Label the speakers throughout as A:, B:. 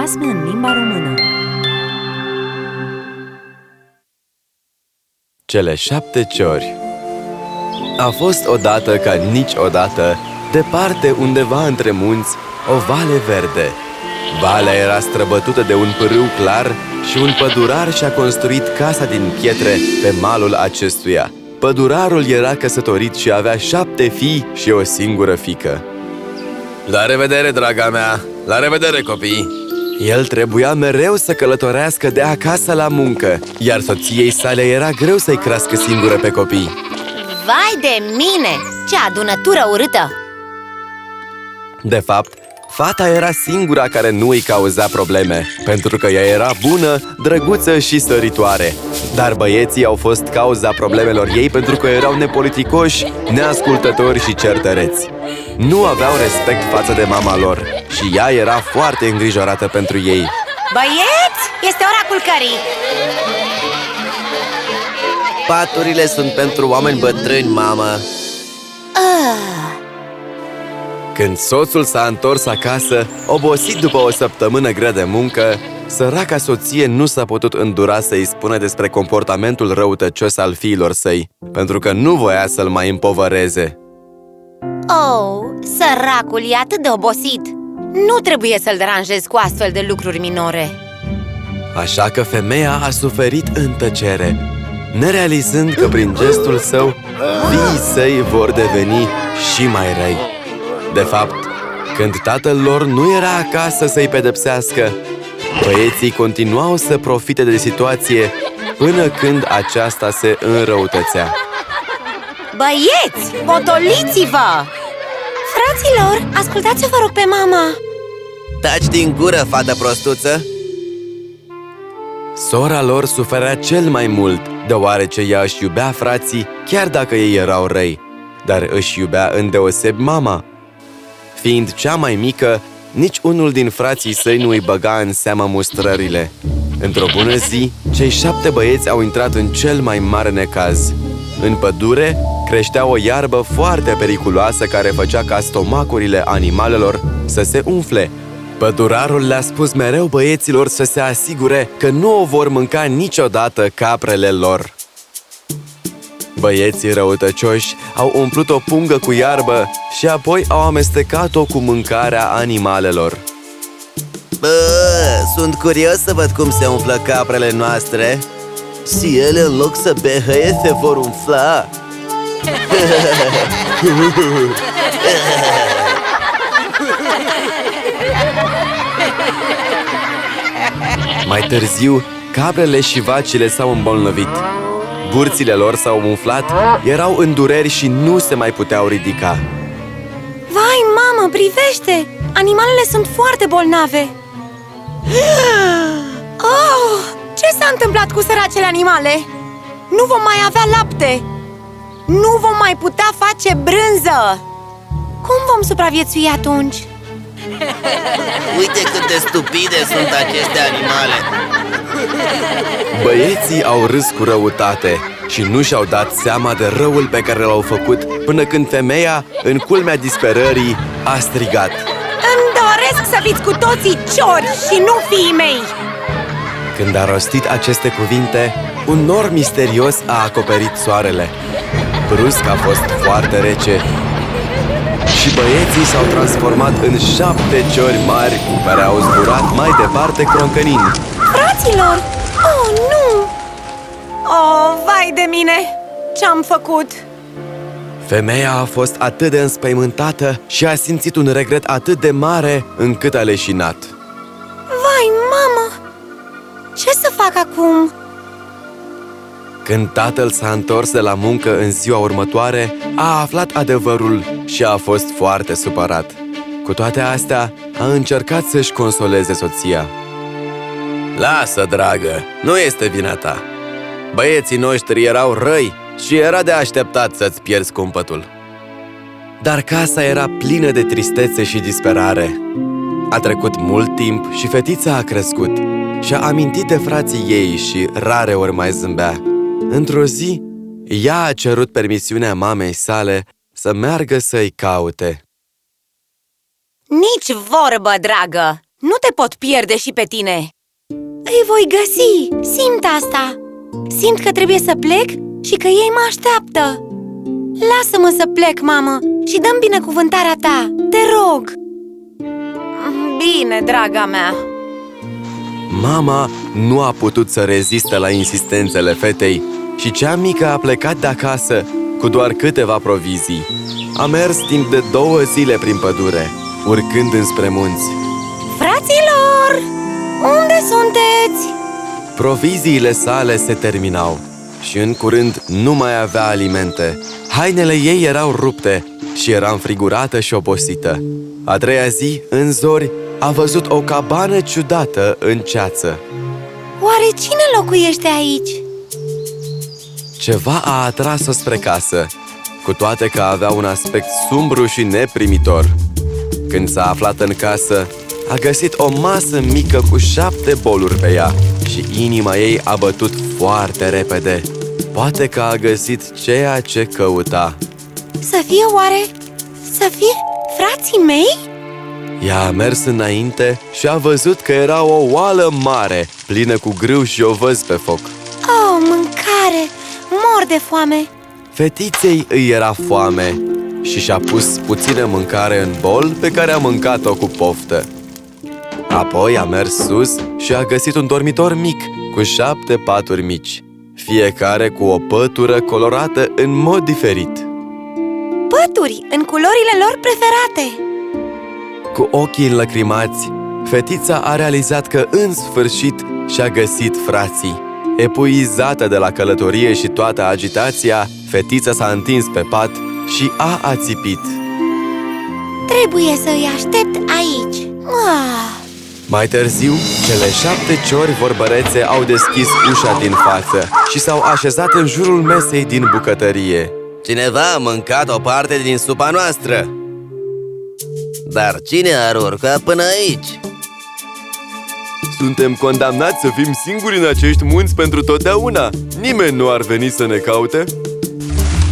A: basme în limba română
B: Cele șapte ciori A fost odată ca niciodată, departe undeva între munți, o vale verde. Valea era străbătută de un pârâu clar și un pădurar și-a construit casa din pietre pe malul acestuia. Pădurarul era căsătorit și avea șapte fii și o singură fică. La revedere, draga mea! La revedere, copii! El trebuia mereu să călătorească de acasă la muncă, iar soției sale era greu să-i crească singură pe copii.
C: Vai de mine! Ce adunătură urâtă!
B: De fapt, fata era singura care nu îi cauza probleme, pentru că ea era bună, drăguță și săritoare. Dar băieții au fost cauza problemelor ei pentru că erau nepoliticoși, neascultători și certăreți. Nu aveau respect față de mama lor și ea era foarte îngrijorată pentru ei.
C: Băieți, este ora culcării!
B: Paturile sunt pentru oameni bătrâni, mamă! Când soțul s-a întors acasă, obosit după o săptămână grea de muncă, săraca soție nu s-a putut îndura să-i spună despre comportamentul răutăcios al fiilor săi, pentru că nu voia să-l mai împovăreze.
C: Oh, săracul e atât de obosit! Nu trebuie să-l deranjez cu astfel de lucruri minore
B: Așa că femeia a suferit în tăcere, nerealizând că prin gestul său, fiii săi vor deveni și mai răi. De fapt, când tatăl lor nu era acasă să-i pedepsească, băieții continuau să profite de situație până când aceasta se înrăutățea.
C: Băieți, potoliți-vă! Fraților, ascultați-o, vă rog, pe mama!
B: Taci din gură, fată prostuță! Sora lor suferea cel mai mult, deoarece ea își iubea frații, chiar dacă ei erau răi, dar își iubea îndeosebi mama. Fiind cea mai mică, nici unul din frații săi nu îi băga în seamă mustrările. Într-o bună zi, cei șapte băieți au intrat în cel mai mare necaz. În pădure creștea o iarbă foarte periculoasă care făcea ca stomacurile animalelor să se umfle. Pădurarul le-a spus mereu băieților să se asigure că nu o vor mânca niciodată caprele lor. Băieții răutăcioși au umplut o pungă cu iarbă și apoi au amestecat-o cu mâncarea animalelor. Bă, sunt curios să văd cum se umflă caprele noastre Și ele, în loc să behăie, se vor umfla Mai târziu, caprele și vacile s-au îmbolnăvit Burțile lor s-au umflat, erau în dureri și nu se mai puteau ridica
C: Vai, mamă, privește! Animalele sunt foarte bolnave Oh, ce s-a întâmplat cu săracele animale? Nu vom mai avea lapte Nu vom mai putea face brânză! Cum vom supraviețui atunci?
D: Uite cât de stupide sunt aceste animale.
B: Băieții au râs cu răutate și nu și-au dat seama de răul pe care l-au făcut Până când femeia, în culmea disperării, a strigat.
C: Îmi doresc să fiți cu toții ciori și nu fiii mei!
B: Când a rostit aceste cuvinte, un nor misterios a acoperit soarele Brusc a fost foarte rece și băieții s-au transformat în șapte ciori mari care au zburat mai departe croncănind
C: Fraților! Oh, nu! Oh, vai de mine! Ce-am făcut?
B: Femeia a fost atât de înspăimântată și a simțit un regret atât de mare încât a leșinat
C: Vai, mamă! Ce să fac acum?
B: Când tatăl s-a întors de la muncă în ziua următoare, a aflat adevărul și a fost foarte supărat. Cu toate astea, a încercat să-și consoleze soția. Lasă, dragă, nu este vina ta. Băieții noștri erau răi și era de așteptat să-ți pierzi cumpătul. Dar casa era plină de tristețe și disperare. A trecut mult timp și fetița a crescut și-a amintit de frații ei și rare ori mai zâmbea. Într-o zi, ea a cerut permisiunea mamei sale să meargă să-i caute.
C: Nici vorbă, dragă! Nu te pot pierde și pe tine! Îi voi găsi, simt asta! Simt că trebuie să plec și că ei mă așteaptă! Lasă-mă să plec, mamă, și dăm binecuvântarea ta, te rog! Bine, draga mea!
B: Mama nu a putut să reziste la insistențele fetei și cea mică a plecat de acasă cu doar câteva provizii. A mers timp de două zile prin pădure, urcând înspre munți.
C: Fraților, unde sunteți?
B: Proviziile sale se terminau și în curând nu mai avea alimente. Hainele ei erau rupte și era înfrigurată și obosită. A treia zi, în zori, a văzut o cabană ciudată în ceață.
C: Oare cine locuiește aici?
B: Ceva a atras-o spre casă, cu toate că avea un aspect sumbru și neprimitor. Când s-a aflat în casă, a găsit o masă mică cu șapte boluri pe ea și inima ei a bătut foarte repede. Poate că a găsit ceea ce căuta.
C: Să fie oare? Să fie frații mei?
B: Ea a mers înainte și a văzut că era o oală mare, plină cu grâu și ovăz pe foc.
C: Oh, mâncare! Mor de foame!
B: Fetiței îi era foame și și-a pus puțină mâncare în bol pe care a mâncat-o cu poftă. Apoi a mers sus și a găsit un dormitor mic cu șapte paturi mici, fiecare cu o pătură colorată în mod diferit.
C: Pături în culorile lor preferate!
B: Cu ochii înlăcrimați, fetița a realizat că în sfârșit și-a găsit frații. Epuizată de la călătorie și toată agitația, fetița s-a întins pe pat și a ațipit.
C: Trebuie să îi aștept aici! Ah.
B: Mai târziu, cele șapte ciori vorbărețe au deschis ușa din față și s-au așezat în jurul mesei din bucătărie.
D: Cineva a mâncat o parte din supa noastră Dar cine ar urca până aici?
B: Suntem condamnați să fim singuri în acești munți pentru totdeauna. Nimeni nu ar veni să ne caute.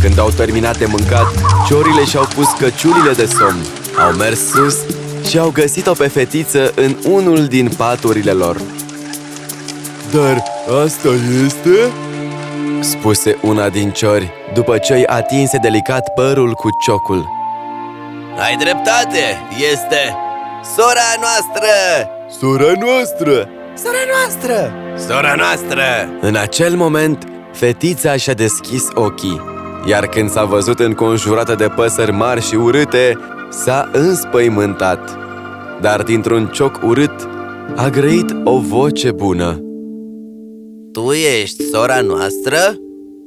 B: Când au terminat de mâncat, ciorile și-au pus căciulile de somn. Au mers sus și au găsit-o pe fetiță în unul din paturile lor. Dar asta este? Spuse una din ciori după ce îi atinse delicat părul cu ciocul.
D: Ai dreptate, este sora noastră!
B: Sora noastră!
D: Sora noastră! Sora noastră!
B: În acel moment, fetița și-a deschis ochii Iar când s-a văzut înconjurată de păsări mari și urâte, s-a înspăimântat Dar dintr-un cioc urât a grăit o voce bună
D: Tu ești sora noastră?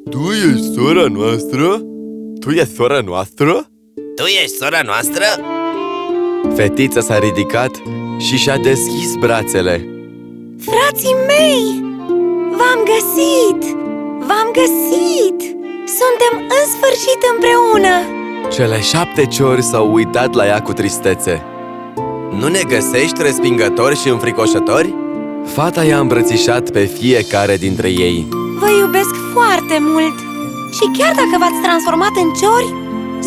B: Tu ești sora noastră? Tu ești sora noastră?
D: Tu ești sora noastră?
B: Fetița s-a ridicat și și-a deschis brațele
C: Frații mei! V-am găsit! V-am găsit! Suntem în sfârșit împreună!
B: Cele șapte ciori s-au uitat la ea cu tristețe
D: Nu ne găsești respingători și înfricoșători?
B: Fata i-a îmbrățișat pe fiecare dintre ei
C: Vă iubesc foarte mult! Și chiar dacă v-ați transformat în ciori,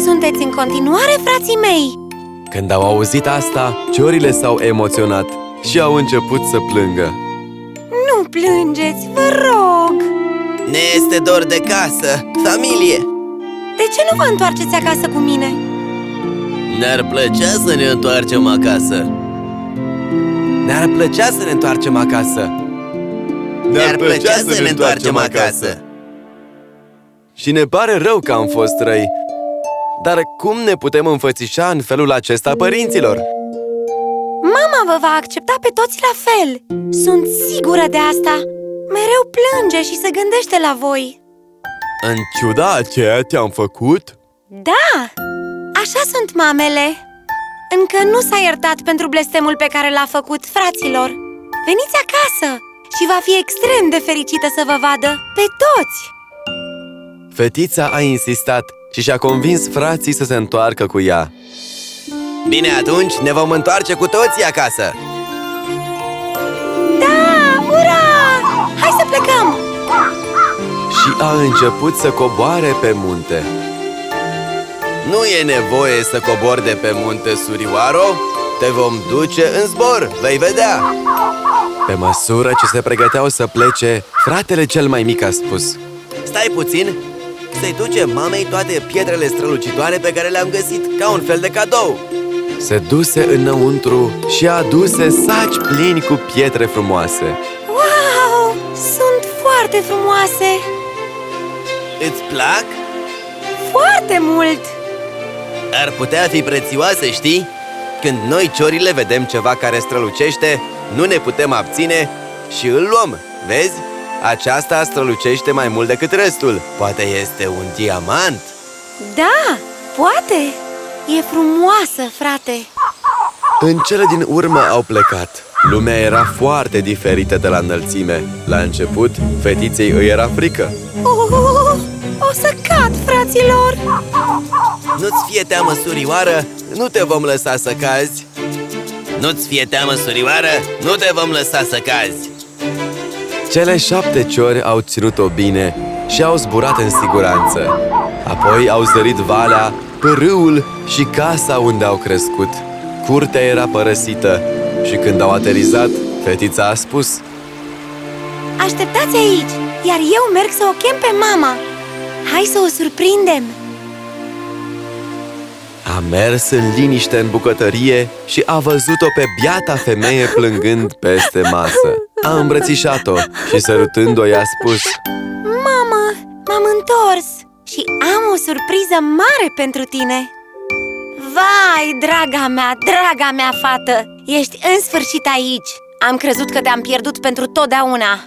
C: sunteți în continuare frații mei!
B: Când au auzit asta, ciorile s-au emoționat și au început să plângă.
C: Nu plângeți, vă rog!
D: Ne este dor de casă, familie.
C: De ce nu vă întoarceți acasă cu mine?
D: Ne-ar plăcea să ne întoarcem acasă.
B: Ne-ar plăcea să ne întoarcem acasă.
D: Ne-ar plăcea să ne întoarcem acasă.
B: Și ne pare rău că am fost răi Dar cum ne putem înfățișa în felul acesta părinților?
C: Mama vă va accepta pe toți la fel. Sunt sigură de asta. Mereu plânge și se gândește la voi.
B: În ciuda a ceea te-am făcut?
C: Da, așa sunt mamele. Încă nu s-a iertat pentru blestemul pe care l-a făcut fraților. Veniți acasă și va fi extrem de fericită să vă vadă pe toți.
B: Fetița a insistat și și-a convins frații să se întoarcă cu ea.
D: Bine, atunci ne vom întoarce cu toții acasă.
C: Da, ura! Hai să plecăm!
B: Și a început să coboare pe munte.
D: Nu e nevoie să cobor de pe munte Surioaro Te vom duce în zbor, vei vedea.
B: Pe măsură ce se pregăteau să plece, fratele cel mai mic a spus
D: Stai puțin, să-i duce mamei toate pietrele strălucitoare pe care le-am găsit ca un fel de cadou
B: Se duse înăuntru și aduse saci plini cu pietre frumoase
C: Wow! Sunt foarte frumoase!
D: Îți plac?
C: Foarte mult!
D: Ar putea fi prețioase, știi? Când noi ciorile vedem ceva care strălucește, nu ne putem abține și îl luăm, vezi? Aceasta strălucește mai mult decât restul. Poate este un diamant?
C: Da, poate! E frumoasă, frate!
B: În cele din urmă au plecat. Lumea era foarte diferită de la înălțime. La început, fetiței îi era frică.
C: Oh, o să cad, fraților!
D: Nu-ți fie teamă, surioară, nu te vom lăsa să cazi. Nu-ți fie teamă, surioară, nu te vom lăsa să cazi
B: Cele șapte ciori au ținut-o bine și au zburat în siguranță. Apoi au zărit valea, pârâul și casa unde au crescut. Curtea era părăsită și când au aterizat, fetița a spus
C: Așteptați aici, iar eu merg să o chem pe mama. Hai să o surprindem!
B: A mers în liniște în bucătărie și a văzut-o pe biata femeie plângând peste masă A îmbrățișat-o și sărutând-o i-a spus
C: Mamă, m-am întors și am o surpriză mare pentru tine. Vai, draga mea, draga mea fată Ești în sfârșit aici. Am crezut că te-am pierdut pentru totdeauna.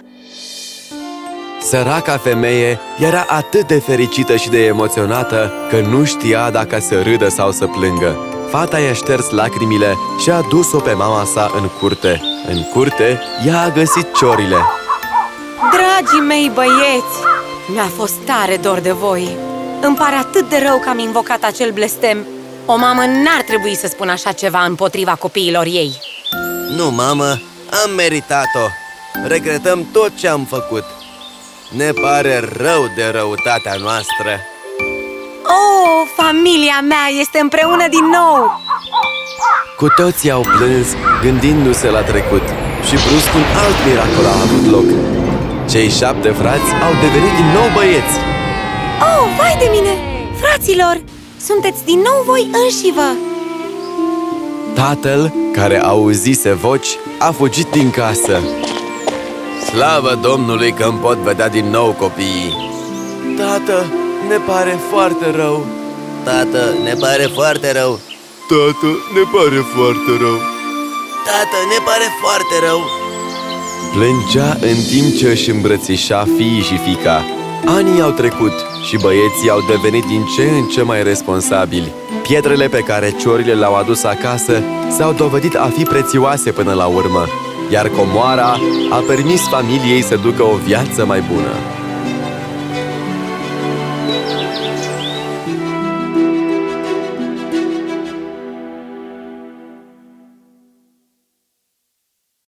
B: Săraca femeie era atât de fericită și de emoționată că nu știa dacă să râdă sau să plângă. Fata i-a șters lacrimile și a dus-o pe mama sa în curte. În curte, ea a găsit ciorile.
C: Dragii mei băieți, mi-a fost tare dor de voi. Îmi pare atât de rău că am invocat acel blestem. O mamă n-ar trebui să spună așa ceva împotriva copiilor ei.
D: Nu, mamă, am meritat-o. Regretăm tot ce am făcut. Ne pare rău de răutatea noastră
C: Oh, familia mea este împreună din nou!
B: Cu toții au plâns, gândindu-se la trecut. Și brusc un alt miracol a avut loc. Cei șapte frați au devenit din nou băieți.
C: Oh, vai de mine! Fraților, sunteți din nou voi înșivă!
B: Tatăl, care auzise voci, a fugit din casă.
D: Slavă Domnului că îmi pot vedea din nou copiii
B: Tată, ne pare foarte rău.
D: Tată, ne pare foarte rău
B: Tată, ne pare foarte rău.
D: Tată, ne pare foarte rău
B: Plângea în timp ce își îmbrățișa fiii și fica. Anii au trecut și băieții au devenit din ce în ce mai responsabili. Pietrele pe care ciorile le-au adus acasă s-au dovedit a fi prețioase până la urmă, iar comoara a permis familiei să ducă o viață mai bună.